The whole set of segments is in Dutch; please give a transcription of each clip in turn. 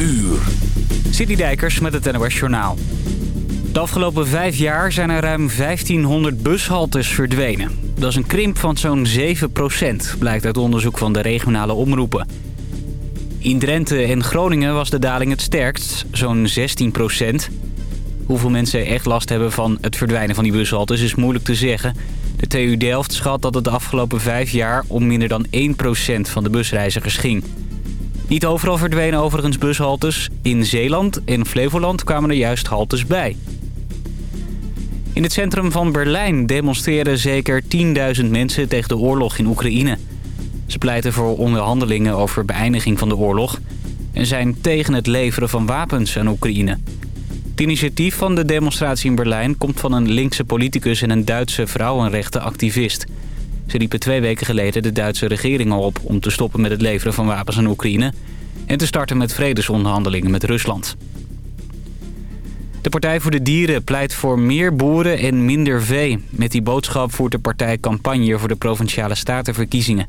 uur. Dijkers met het NOS Journaal. De afgelopen vijf jaar zijn er ruim 1500 bushaltes verdwenen. Dat is een krimp van zo'n 7% blijkt uit onderzoek van de regionale omroepen. In Drenthe en Groningen was de daling het sterkst, zo'n 16% Hoeveel mensen echt last hebben van het verdwijnen van die bushaltes is moeilijk te zeggen. De TU Delft schat dat het de afgelopen vijf jaar om minder dan 1% van de busreizigers ging. Niet overal verdwenen overigens bushaltes. In Zeeland en Flevoland kwamen er juist haltes bij. In het centrum van Berlijn demonstreren zeker 10.000 mensen tegen de oorlog in Oekraïne. Ze pleiten voor onderhandelingen over beëindiging van de oorlog... en zijn tegen het leveren van wapens aan Oekraïne. Het initiatief van de demonstratie in Berlijn komt van een linkse politicus... en een Duitse vrouwenrechtenactivist. Ze riepen twee weken geleden de Duitse regering op... om te stoppen met het leveren van wapens aan Oekraïne... en te starten met vredesonderhandelingen met Rusland. De Partij voor de Dieren pleit voor meer boeren en minder vee. Met die boodschap voert de partij campagne voor de Provinciale Statenverkiezingen.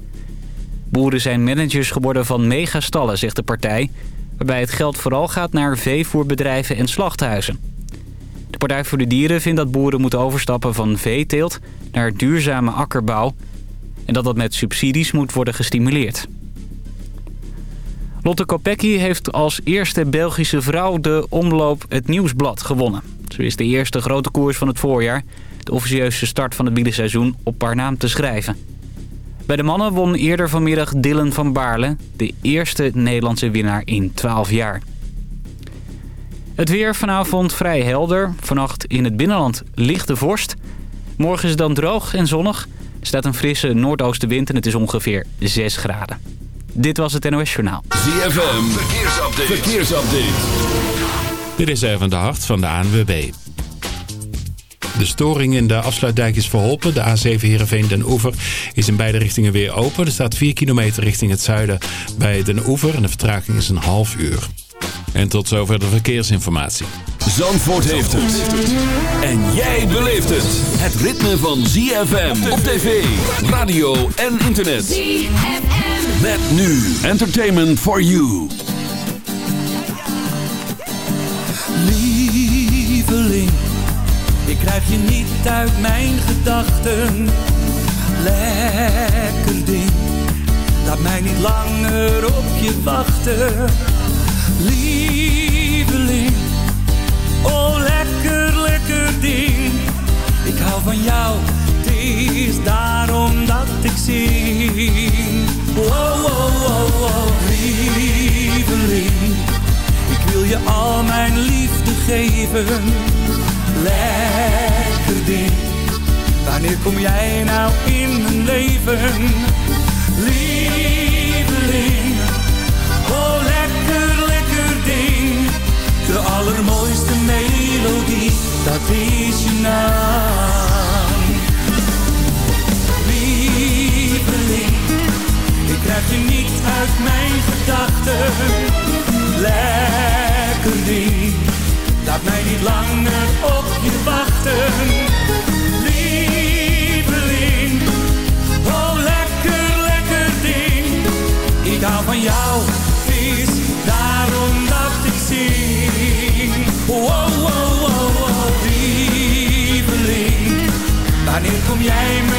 Boeren zijn managers geworden van megastallen, zegt de partij... waarbij het geld vooral gaat naar veevoerbedrijven en slachthuizen. De Partij voor de Dieren vindt dat boeren moeten overstappen van veeteelt... naar duurzame akkerbouw... en dat dat met subsidies moet worden gestimuleerd. Lotte Kopecky heeft als eerste Belgische vrouw de omloop het Nieuwsblad gewonnen. Ze is de eerste grote koers van het voorjaar, de officieuze start van het biedenseizoen, op haar naam te schrijven. Bij de mannen won eerder vanmiddag Dylan van Baarle, de eerste Nederlandse winnaar in 12 jaar. Het weer vanavond vrij helder. Vannacht in het binnenland lichte vorst. Morgen is het dan droog en zonnig. Er staat een frisse noordoostenwind en het is ongeveer 6 graden. Dit was het NOS Journaal. ZFM, verkeersupdate. verkeersupdate. Dit is even de hart van de ANWB. De storing in de afsluitdijk is verholpen. De A7 Heerenveen Den Oever is in beide richtingen weer open. Er staat 4 kilometer richting het zuiden bij Den Oever. En de vertraging is een half uur. En tot zover de verkeersinformatie. Zandvoort heeft het. En jij beleeft het. Het ritme van ZFM op tv, radio en internet. ZFM. Met nu Entertainment for You. Lieveling, ik krijg je niet uit mijn gedachten. Lekker ding, laat mij niet langer op je wachten. Lieveling Oh, lekker, lekker ding. Ik hou van jou, het is daarom dat ik zing. Oh, oh, oh, oh, lieveling. Ik wil je al mijn liefde geven. Lekker ding. Wanneer kom jij nou in mijn leven? Lieveling. Naam. Ik krijg je niet uit mijn gedachten. Lekker ding, laat mij niet langer op je wachten. Lieveling, oh lekker, lekker ding. Ik hou van jou, is daarom dat ik zing. Jij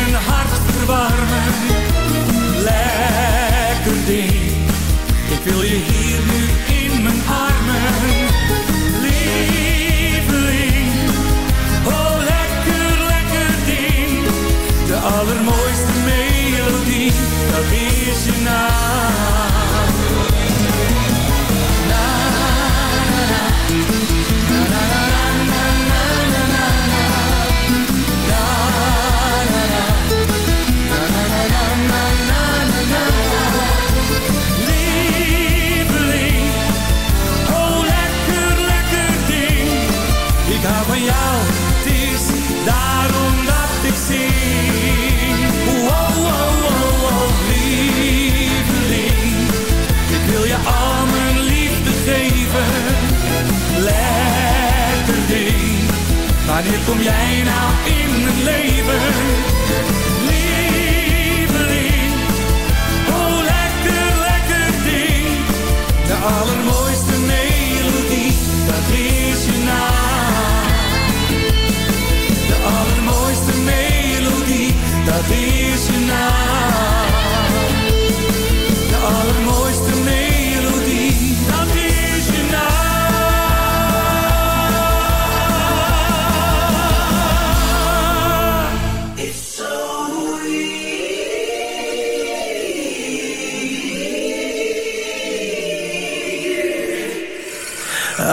kom jij nou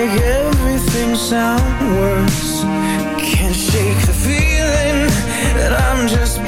make everything sound worse. Can't shake the feeling that I'm just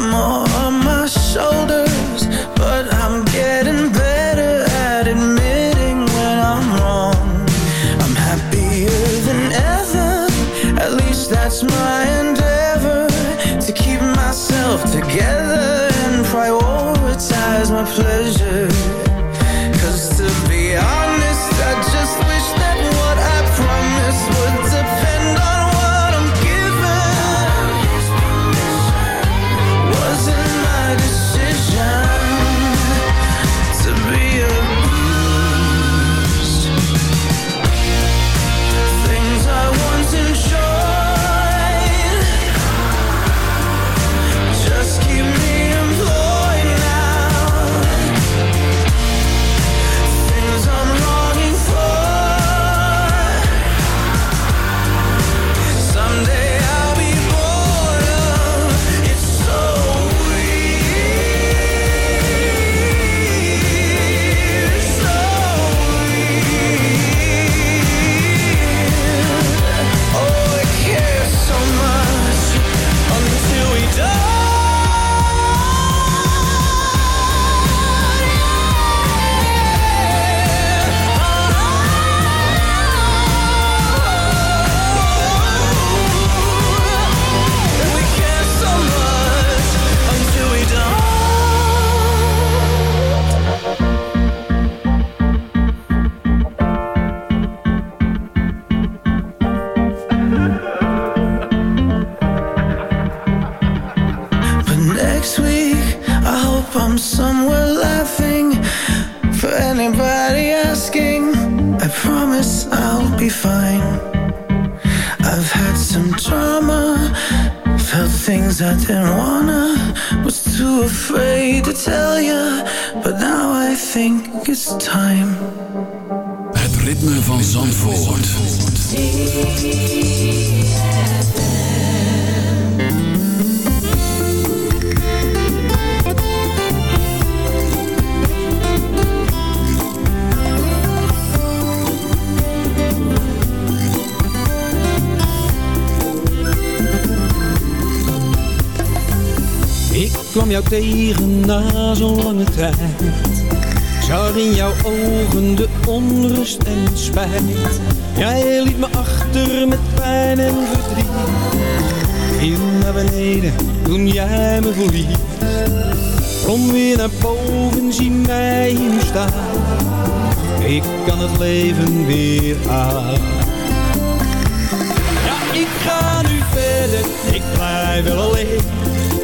more on my shoulders, but I'm I promise I'll be fine. I've had some drama, felt things I didn't wanna, was too afraid to tell you. But now I think it's time. Het ritme van Zandvoort. Ik kwam jou tegen na zo'n lange tijd. Zag in jouw ogen de onrust en spijt. Jij liet me achter met pijn en verdriet. Viel naar beneden toen jij me verliet. Kom weer naar boven, zie mij nu staan. Ik kan het leven weer aan. Ja, ik ga nu verder, ik blijf wel alleen.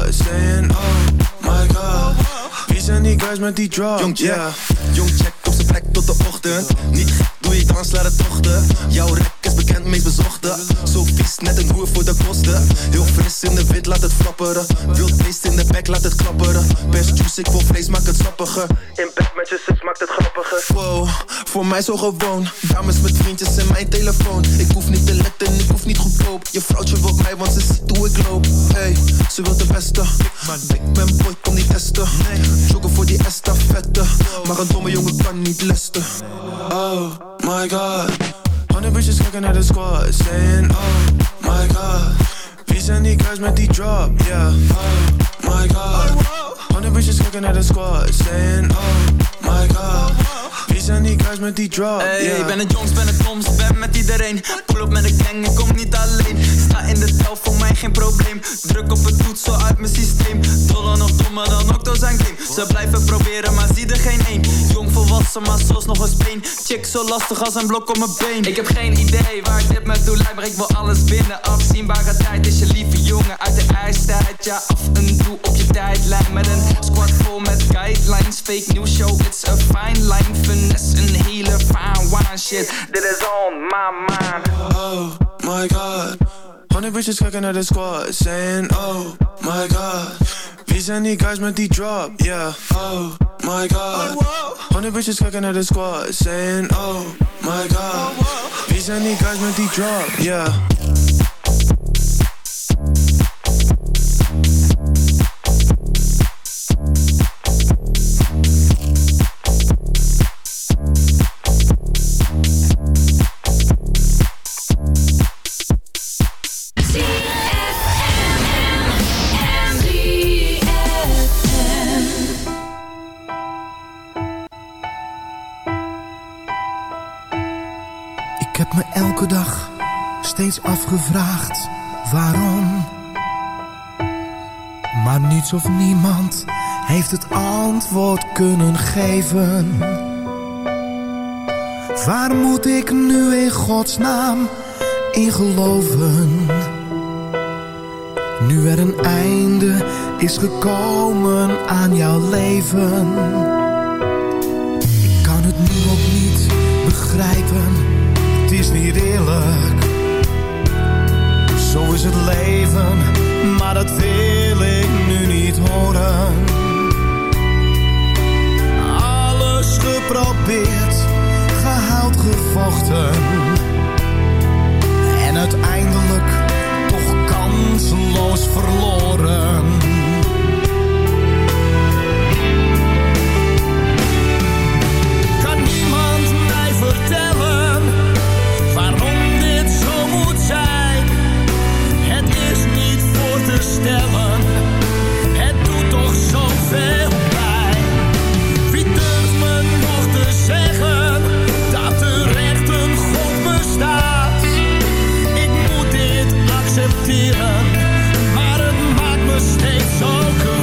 saying oh my god. Wie zijn die guys met die drop, Jong check, yeah. jong check op zijn plek tot de ochtend. Niet gek, doe je dans, laat het tochten. Jouw rek is bekend, meest bezochte. Zo vies, net een hoer voor de kosten. Heel fris in de wit, laat het flapperen. Wild beest in de bek, laat het klapperen. Best juice, ik wil vlees, maak het sappiger. In bed met je het grappiger Wow, voor mij zo gewoon. Dames met vriendjes en mijn telefoon. Ik hoef niet te letten, ik hoef niet goedkoop. Je vrouwtje wil mij, want ze ziet hoe ik loop. Hey, ze wil de beste. Ik ben boy, kom niet testen. Joggen voor die estafette. Maar een domme jongen kan niet lesten. Oh my god. Honderd bitches kijken naar de squad, saying oh my god. Wie zijn die guys met die drop, yeah. Oh my god. Honderd bitches kijken at the squad, saying oh my god. Wie zijn die guys met die drop, Hey, yeah. ik ben het jongs, ben het toms, ben met iedereen. Pull op met een gang, ik kom niet alleen. Sta in de tel, voor mij geen probleem. Druk op het toetsel uit mijn systeem. Doller nog dommer dan Octo zijn game Ze blijven proberen, maar zie er geen één Jong volwassen, maar zoals nog een speen Chick zo lastig als een blok op mijn been. Ik heb geen idee waar dit me toe leidt Maar ik wil alles binnen, afzienbare tijd Is je lieve jongen uit de ijstijd. Ja, af en toe op je tijdlijn. Met een squad vol met guidelines. Fake news show, it's a fine line Een hele fine wine shit Dit is on my mind Oh my god. Honderd bitches kijken naar de squad, saying oh my god. Zijn die guys met die drop, yeah. Oh my god. Honderd bitches kijken naar de squad, saying oh my god. Wie zijn die guys met die drop, yeah. Is afgevraagd waarom. Maar niets of niemand heeft het antwoord kunnen geven. Waar moet ik nu in godsnaam in geloven? Nu er een einde is gekomen aan jouw leven dat wil ik nu niet horen. Alles geprobeerd, gehaald, gevochten. En uiteindelijk toch kansenloos verloren. vieren, maar het maakt me steeds zo cool.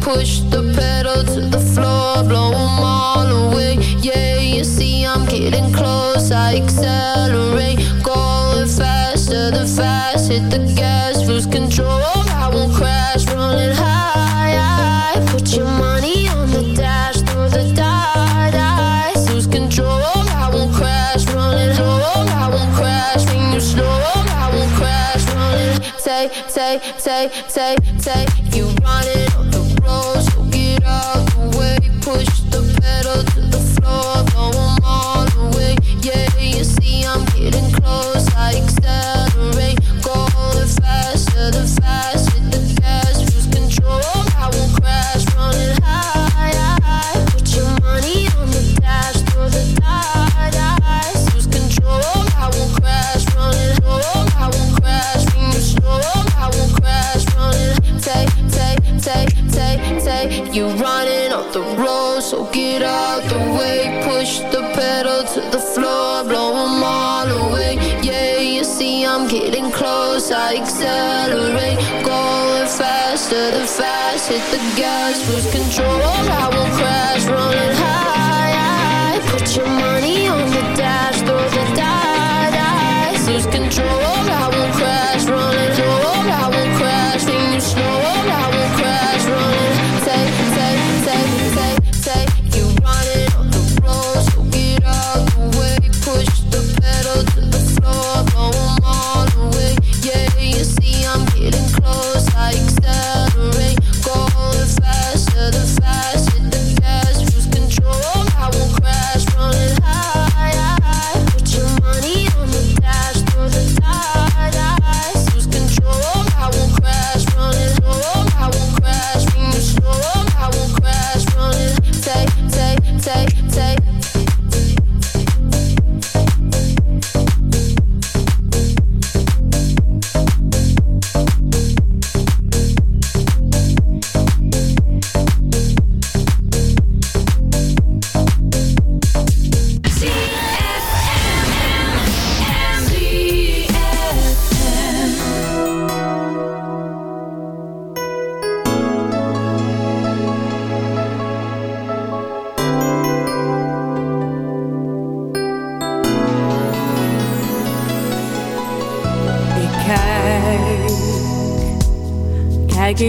push the pedal to the floor, all away. Yeah, you see, I'm getting close. I accelerate, going faster. Hit the gas, lose control. I won't crash, running high. Put your money on the dash, throw the die, die. Lose control. I won't crash, running. I won't crash when you slow. I won't crash, running. Say, say, say, say, say, you. accelerate, going faster the fast. Hit the gas, lose control.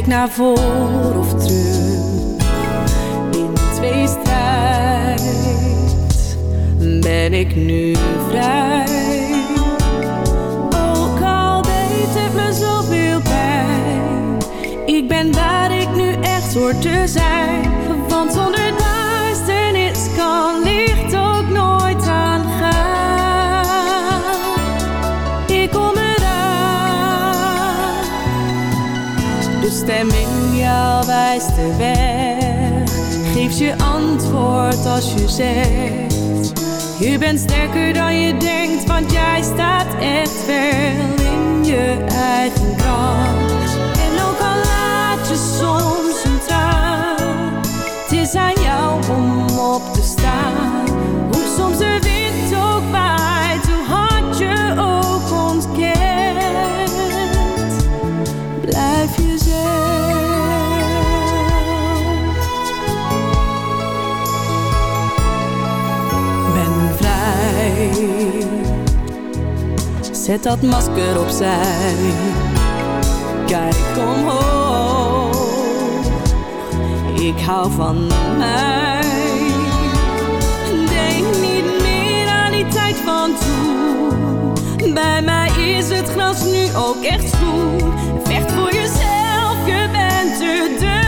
Naar voor Zet dat masker opzij. Kijk omhoog. Ik hou van mij. Denk niet meer aan die tijd van toen. Bij mij is het gras nu ook echt groen. Vecht voor jezelf, je bent te dubbel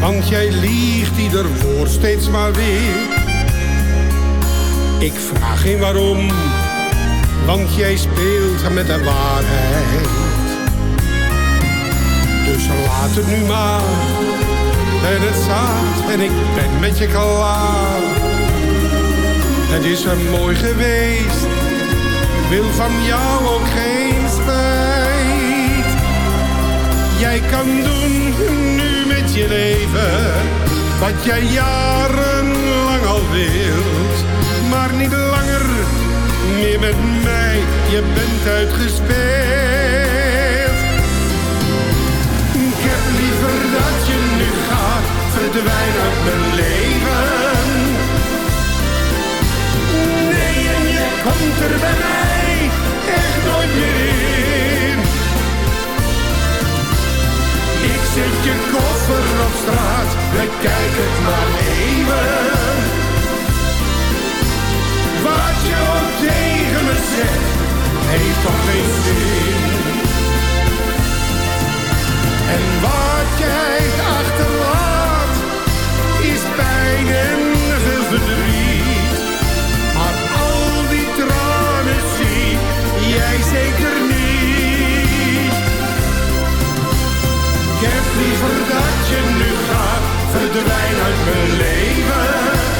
want jij liegt ieder woord steeds maar weer. Ik vraag geen waarom, want jij speelt met de waarheid. Dus laat het nu maar, en het zaad en ik ben met je klaar. Het is er mooi geweest, wil van jou ook geen Jij kan doen nu met je leven wat jij jarenlang al wilt. Maar niet langer meer met mij, je bent uitgespeeld. Ik heb liever dat je nu gaat, verdwijnen uit mijn leven. Nee, en je komt er bij mij echt nooit meer. Zet je koffer op straat, bekijk het maar even. Wat je ook tegen me zegt, heeft toch geen zin. En wat jij achterlaat, is pijn en waar Ik heb liever dat je nu gaat, verdwijnen uit mijn leven.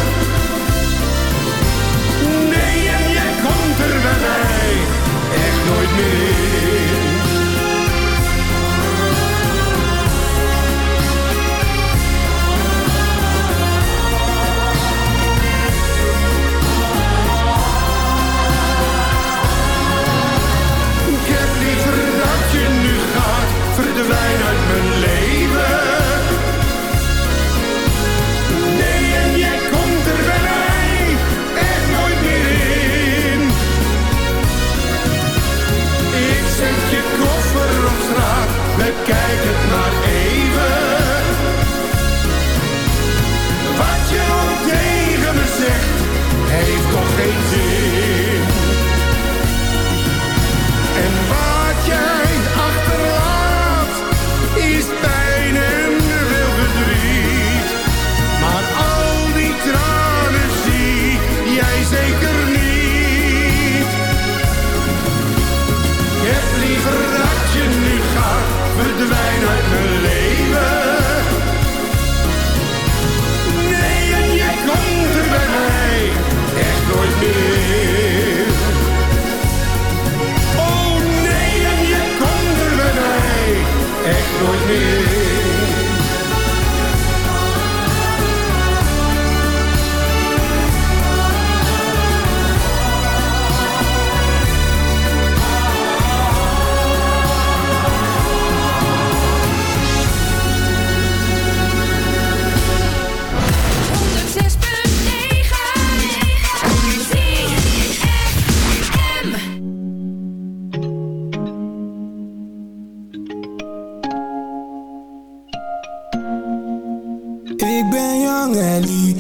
Ik ben jong en lief,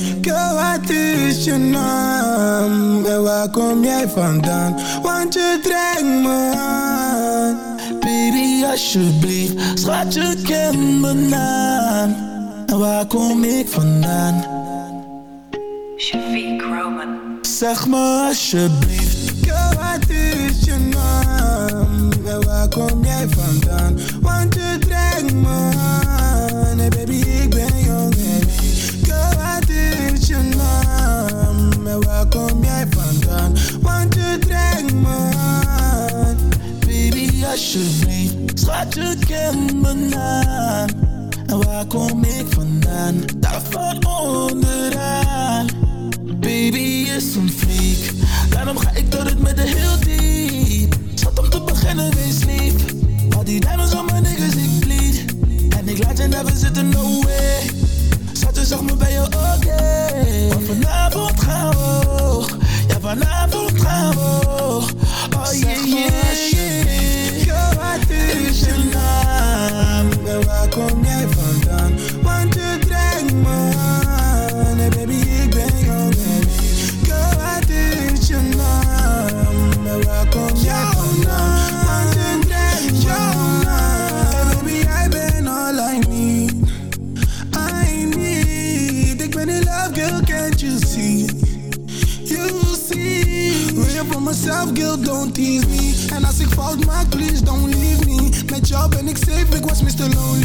wat is je naam? En waar kom jij vandaan? Want je trekt me aan. Baby, alsjeblieft, schat je kent mijn naam. En waar kom ik vandaan? Shafiq Roman. Zeg me alsjeblieft, wat is je naam? En waar kom jij vandaan? Want je trekt me aan. Schat Schatje, ken mijn naam En waar kom ik vandaan? Daar van onderaan Baby is een freak. Daarom ga ik door het met de heel diep. Zat om te beginnen, wees lief Al die diamonds op mijn niggas, ik bleed En ik laat je never zitten, no way. Schatje, zag me bij je, oké okay. Want vanavond gaan we Ja, vanavond gaan we Oh yeah, yeah. Christian love, Ik zeep, ik Mr. Lonely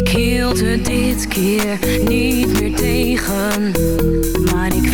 Ik hield het dit keer niet meer tegen, maar ik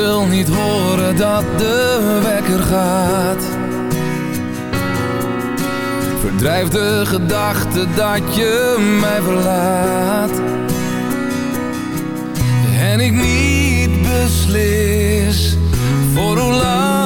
wil niet horen dat de wekker gaat. Verdrijf de gedachte dat je mij verlaat. En ik niet beslis voor hoe lang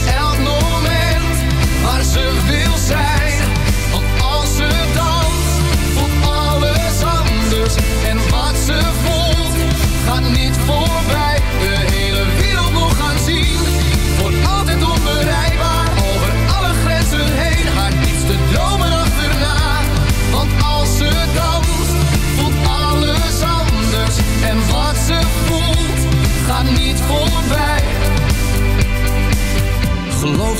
ze wil zijn want als ze dans, voelt alles anders. En wat ze voelt, gaat niet voorbij.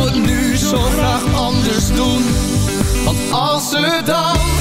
zou het nu zo graag anders doen. Want als ze dan...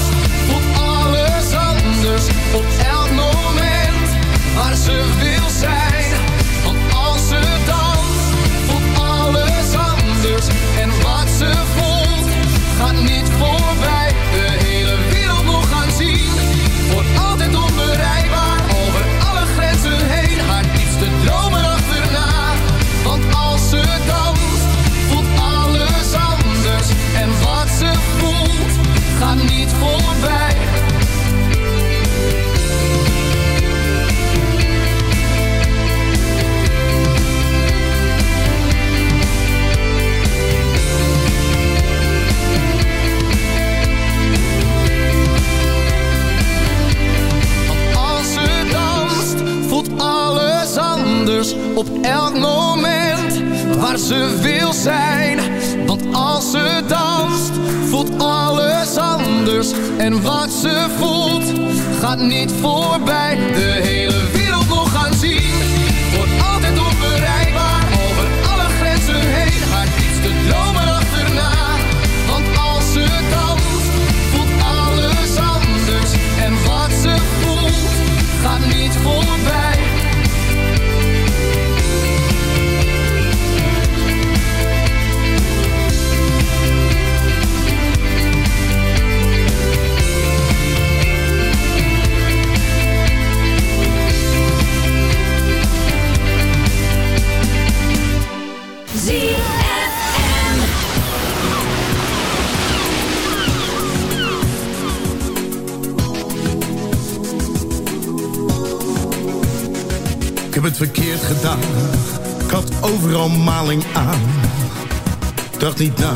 niet na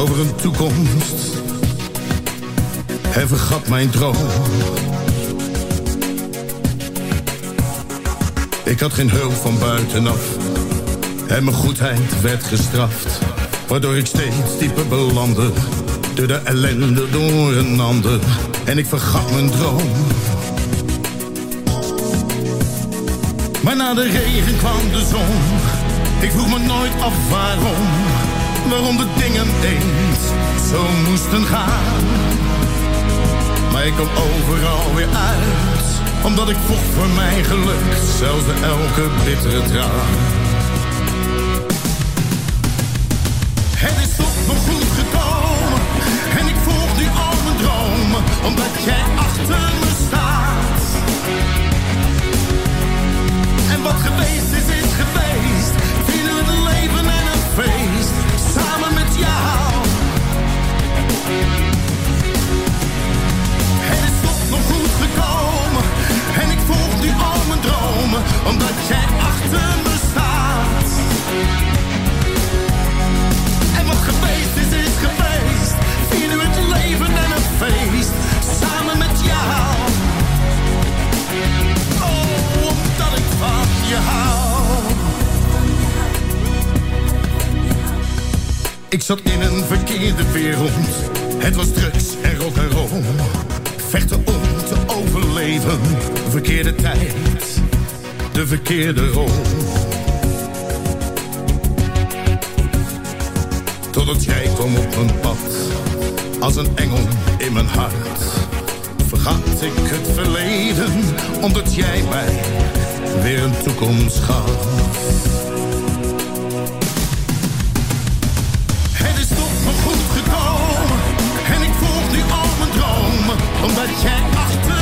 over een toekomst. En vergat mijn droom. Ik had geen hulp van buitenaf. En mijn goedheid werd gestraft. Waardoor ik steeds dieper belandde. Door de ellende door een ander. En ik vergat mijn droom. Maar na de regen kwam de zon. Ik vroeg me nooit af waarom. Waarom de dingen eens zo moesten gaan. Maar ik kwam overal weer uit. Omdat ik vocht voor mijn geluk. Zelfs bij elke bittere traan. Het is toch nog goed gekomen. En ik volg nu al mijn dromen. Omdat jij achter me staat. En wat geweest. Omdat jij achter me staat. En wat geweest is, is geweest. Vieren we het leven en een feest. Samen met jou. Oh, omdat ik van je hou. Ik zat in een verkeerde wereld. Het was drugs en rock en roll. Vechten om te overleven. Verkeerde tijd, de verkeerde rol. Totdat jij kwam op mijn pad. Als een engel in mijn hart. Vergat ik het verleden. Omdat jij mij weer een toekomst gaf. Het is toch nog goed gekomen. En ik volg nu al mijn dromen. Omdat jij achter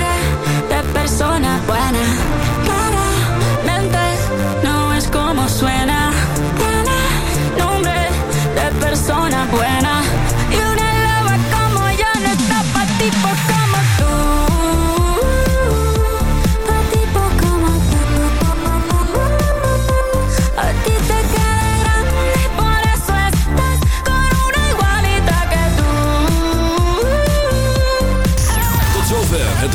persona buena.